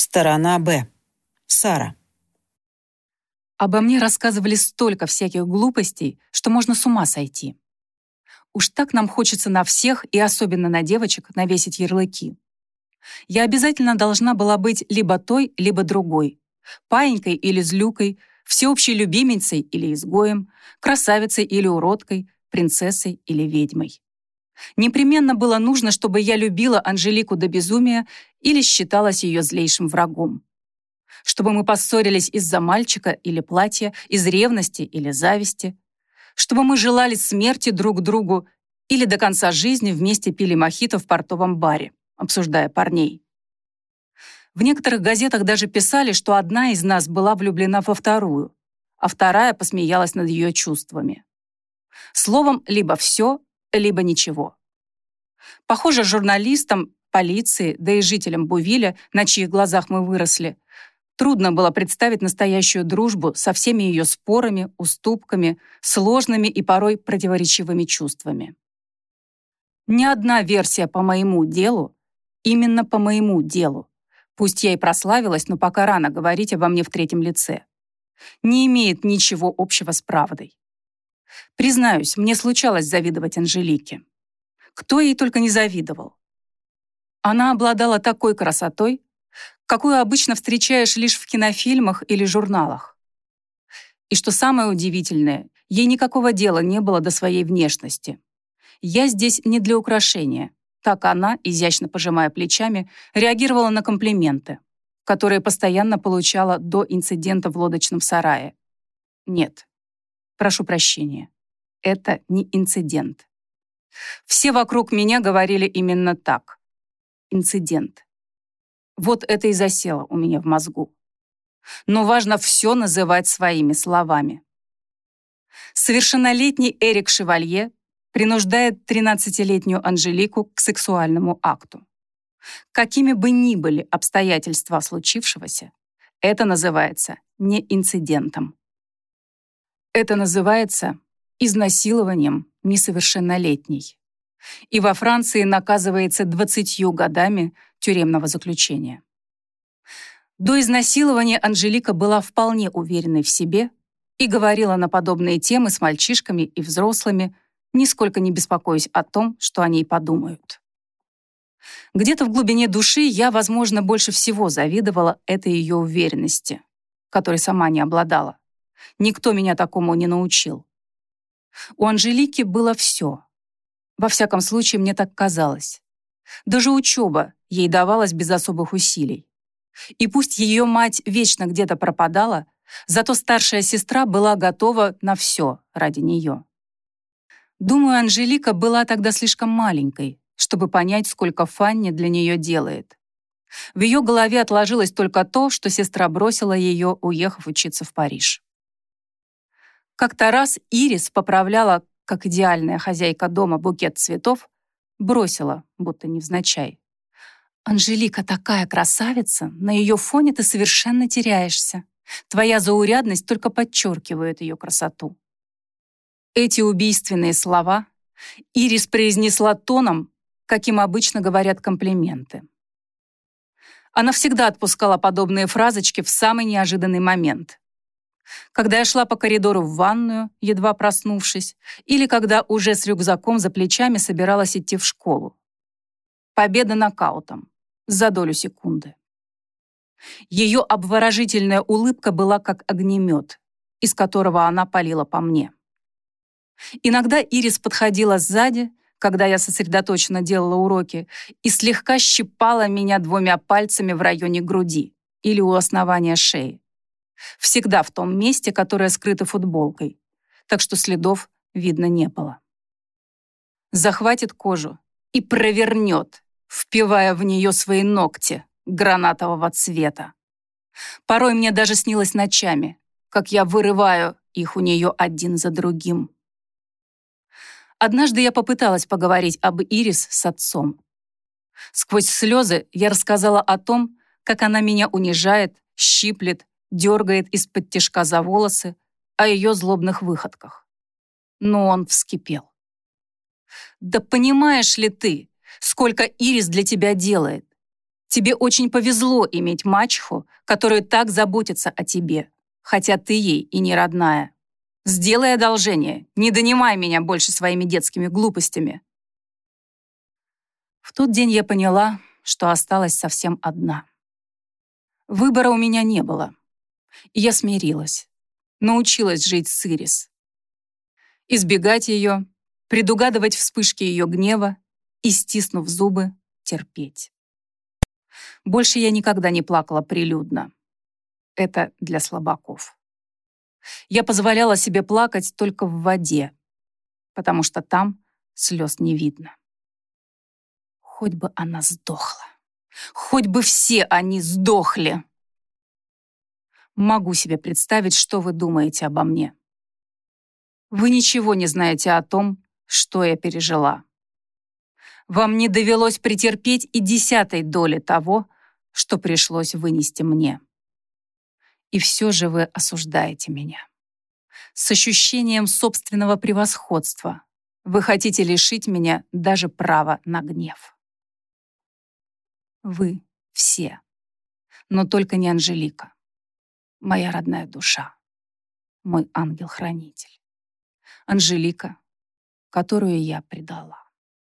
Сторона Б. Сара. Обо мне рассказывали столько всяких глупостей, что можно с ума сойти. Уж так нам хочется на всех, и особенно на девочек, навесить ярлыки. Я обязательно должна была быть либо той, либо другой. Паенькой или злюкой, всеобщей любимицей или изгоем, красавицей или уродкой, принцессой или ведьмой. Непременно было нужно, чтобы я любила Анжелику до безумия или считалась ее злейшим врагом. Чтобы мы поссорились из-за мальчика или платья, из ревности или зависти. Чтобы мы желали смерти друг другу или до конца жизни вместе пили мохито в портовом баре, обсуждая парней. В некоторых газетах даже писали, что одна из нас была влюблена во вторую, а вторая посмеялась над ее чувствами. Словом, либо все, либо ничего. Похоже, журналистам, полиции, да и жителям Бувиля, на чьих глазах мы выросли, трудно было представить настоящую дружбу со всеми ее спорами, уступками, сложными и порой противоречивыми чувствами. Ни одна версия по моему делу, именно по моему делу, пусть я и прославилась, но пока рано говорить обо мне в третьем лице, не имеет ничего общего с правдой. Признаюсь, мне случалось завидовать Анжелике. Кто ей только не завидовал. Она обладала такой красотой, какую обычно встречаешь лишь в кинофильмах или журналах. И что самое удивительное, ей никакого дела не было до своей внешности. Я здесь не для украшения. Так она, изящно пожимая плечами, реагировала на комплименты, которые постоянно получала до инцидента в лодочном сарае. Нет, прошу прощения, это не инцидент. Все вокруг меня говорили именно так. Инцидент. Вот это и засело у меня в мозгу. Но важно все называть своими словами. Совершеннолетний Эрик Шевалье принуждает 13-летнюю Анжелику к сексуальному акту. Какими бы ни были обстоятельства случившегося, это называется не инцидентом. Это называется изнасилованием несовершеннолетней. И во Франции наказывается 20 годами тюремного заключения. До изнасилования Анжелика была вполне уверенной в себе и говорила на подобные темы с мальчишками и взрослыми, нисколько не беспокоясь о том, что о ней подумают. Где-то в глубине души я, возможно, больше всего завидовала этой ее уверенности, которой сама не обладала. Никто меня такому не научил. У Анжелики было все. Во всяком случае, мне так казалось. Даже учеба ей давалась без особых усилий. И пусть ее мать вечно где-то пропадала, зато старшая сестра была готова на все ради нее. Думаю, Анжелика была тогда слишком маленькой, чтобы понять, сколько Фанни для нее делает. В ее голове отложилось только то, что сестра бросила ее, уехав учиться в Париж. Как-то раз Ирис поправляла, как идеальная хозяйка дома, букет цветов, бросила, будто невзначай. «Анжелика такая красавица, на ее фоне ты совершенно теряешься. Твоя заурядность только подчеркивает ее красоту». Эти убийственные слова Ирис произнесла тоном, каким обычно говорят комплименты. Она всегда отпускала подобные фразочки в самый неожиданный момент когда я шла по коридору в ванную, едва проснувшись, или когда уже с рюкзаком за плечами собиралась идти в школу. Победа нокаутом. За долю секунды. Ее обворожительная улыбка была как огнемет, из которого она палила по мне. Иногда Ирис подходила сзади, когда я сосредоточенно делала уроки, и слегка щипала меня двумя пальцами в районе груди или у основания шеи. Всегда в том месте, которое скрыто футболкой, так что следов видно не было. Захватит кожу и провернет, впивая в нее свои ногти гранатового цвета. Порой мне даже снилось ночами, как я вырываю их у нее один за другим. Однажды я попыталась поговорить об Ирис с отцом. Сквозь слезы я рассказала о том, как она меня унижает, щиплет дергает из-под тишка за волосы, о ее злобных выходках. Но он вскипел. «Да понимаешь ли ты, сколько Ирис для тебя делает? Тебе очень повезло иметь мачеху, которая так заботится о тебе, хотя ты ей и не родная. Сделай одолжение, не донимай меня больше своими детскими глупостями. В тот день я поняла, что осталась совсем одна. Выбора у меня не было, и я смирилась, научилась жить с Ирис. Избегать ее, предугадывать вспышки ее гнева и, стиснув зубы, терпеть. Больше я никогда не плакала прилюдно. Это для слабаков. Я позволяла себе плакать только в воде, потому что там слез не видно. Хоть бы она сдохла. Хоть бы все они сдохли. Могу себе представить, что вы думаете обо мне. Вы ничего не знаете о том, что я пережила. Вам не довелось претерпеть и десятой доли того, что пришлось вынести мне. И все же вы осуждаете меня. С ощущением собственного превосходства вы хотите лишить меня даже права на гнев. Вы все, но только не Анжелика, моя родная душа, мой ангел-хранитель. Анжелика, которую я предала.